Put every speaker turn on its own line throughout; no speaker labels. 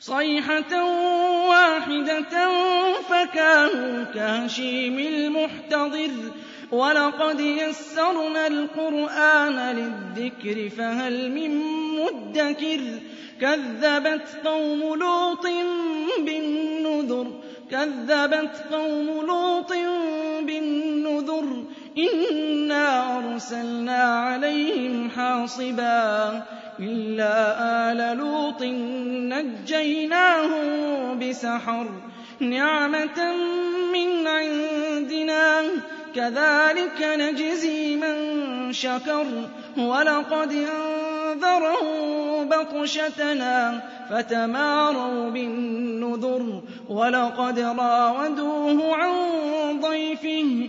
صَيْحَةً وَاحِدَةً فَكَانُوا كَهَشِيمِ المحتضر وَلَقَدْ يَسَّرْنَا الْقُرْآنَ لِلذِّكْرِ فَهَلْ مِن مُّدَّكِرٍ كَذَّبَتْ قَوْمُ لُوطٍ بِالنُّذُرِ كَذَّبَتْ قَوْمُ لُوطٍ بِالنُّذُرِ إنا أرسلنا عليهم حاصبا إلا آل لوط نجيناهم بسحر نعمة من عندنا كذلك نجزي من شكر ولقد أنذره بطشتنا فتماروا بالنذر ولقد راودوه عن ضيفه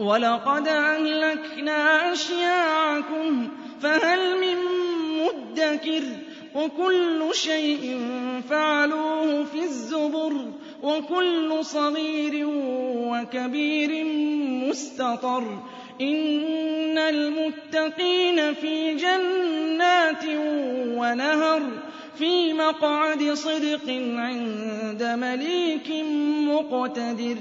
وَلَقَدْ أَهْلَكْنَا أَشْيَاعَكُمْ فَهَلْ مِن مُّدَّكِرٍ وَكُلُّ شَيْءٍ فَعَلُوهُ فِي الزُّبُرِ وَكُلُّ صَغِيرٍ وَكَبِيرٍ مُّسْتَطَرٌ إِنَّ الْمُتَّقِينَ فِي جَنَّاتٍ وَنَهَرٍ فِي مَقْعَدِ صِدْقٍ عِندَ مَلِيكٍ مُّقْتَدِرٍ